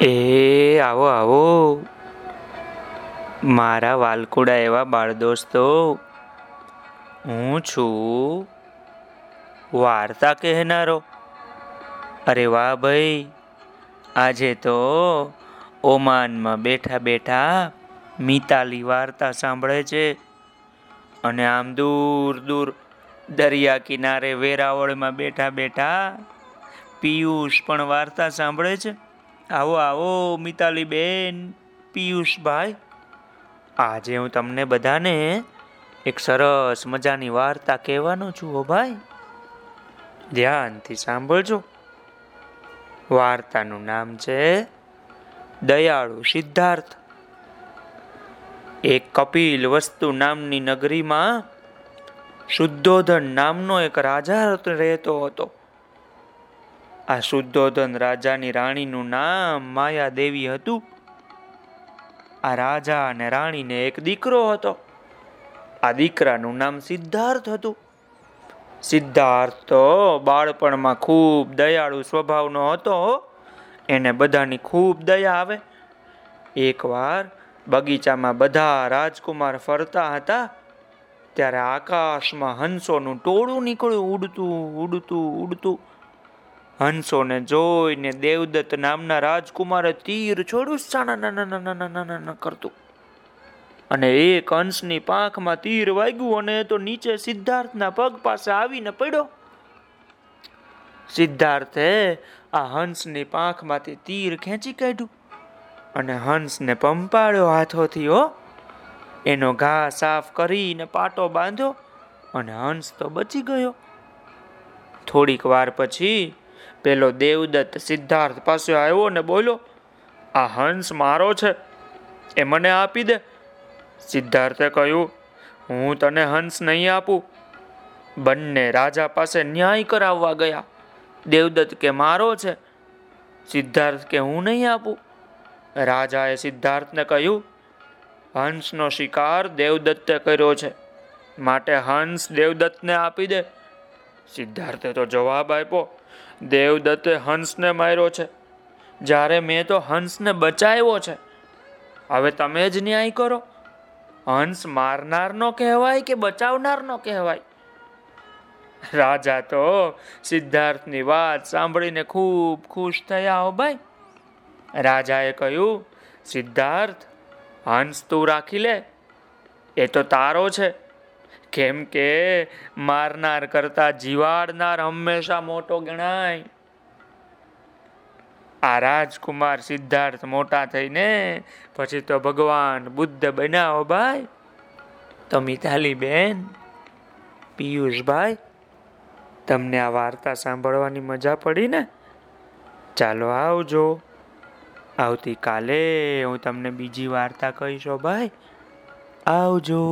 એ, આવો આવો. મારા વાલકુડા એવા બાળ દોસ્તો હું છું વાર્તા કહેનારો. અરે વાહ ભાઈ, આજે તો ઓમાનમાં બેઠા બેઠા મિતાલી વાર્તા સાંભળે છે. અને આમ દૂર દૂર દરિયા કિનારે વેરાવળમાં બેઠા બેઠા પિયુષ પણ વાર્તા સાંભળે છે. આવો આવો મિતાલી બેન પિયુષભાઈ. આજે હું તમને બધાને એક સરસ મજાની વાર્તા કહેવાનો છું, હો ભાઈ. ધ્યાનથી સાંભળજો. વાર્તાનું નામ છે દયાળુ સિદ્ધાર્થ. એક કપિલ વસ્તુ નામની નગરીમાં શુદ્ધોધન નામનો એક રાજા રહેતો હતો. આ શુદ્ધોધન રાજાની રાણીનું નામ માયા દેવી હતું. આ રાજા અને રાણીને એક દીકરો હતો. આ દીકરાનું નામ સિદ્ધાર્થ હતું. સિદ્ધાર્થ તો બાળપણમાં ખૂબ દયાળુ સ્વભાવનો હતો એને બધાની ખૂબ દયા આવે. એકવાર બગીચામાં બધા રાજકુમાર ફરતા હતા, ત્યારે આકાશમાં હંસોનું ટોળું નીકળ્યું, ઉડતું ઉડતું ઉડતું. હંસોને જોઈને દેવદત્ત નામના રાજકુમારે તીર છોડ્યું નાના કરતું. અને એક હંસની પાંખમાં તીર વાગ્યું અને તો નીચે સિદ્ધાર્થના પગ પાસે આવીને પડ્યો. સિદ્ધાર્થે આ હંસની પાંખમાંથી તીર ખેંચી કાઢ્યું અને હંસને પંપાળ્યો હાથોથી, હો. એનો ઘા સાફ કરીને પાટો બાંધ્યો અને હંસ તો બચી ગયો. થોડીક વાર પછી પેલો દેવદત્ત સિદ્ધાર્થ પાસે આવ્યો ને બોલો આ હંસ મારો છે, એ મને આપી દે. સિદ્ધાર્થે કહ્યું, હું તને હંસ નહીં આપું. બંને રાજા પાસે ન્યાય કરાવવા ગયા. દેવદત્ત કે, મારો છે. સિદ્ધાર્થ કે, હું નહીં આપું. રાજાએ સિદ્ધાર્થને કહ્યું, હંસનો શિકાર દેવદત્તે કર્યો છે. માટે હંસ દેવદત્તને આપી દે. સિદ્ધાર્થે તો જવાબ આપ્યો, દેવદત્તે હંસને માર્યો છે. જ્યારે મેં તો હંસને બચાવ્યો છે. હવે તમે જ ન્યાય કરો. હંસ મારનારનો કહેવાય કે બચાવનારનો કહેવાય? રાજા તો સિદ્ધાર્થની વાત સાંભળીને ખૂબ ખુશ થયા, હો ભાઈ. રાજાએ કહ્યું, સિદ્ધાર્થ, હંસ તું રાખી લે. એ તો તારો છે. કેમ કે મારનાર કરતા જીવાડનાર હંમેશા મોટો ગણાય. આ રાજકુમાર સિદ્ધાર્થ મોટા થઈને પછી તો ભગવાન બુદ્ધ બનાવો ભાઈ. તો મિતાલી બેન પિયુષભાઈ, તમને આ વાર્તા સાંભળવાની મજા પડી ને? ચાલો આવજો. આવતીકાલે હું તમને બીજી વાર્તા કહીશો ભાઈ. આવજો.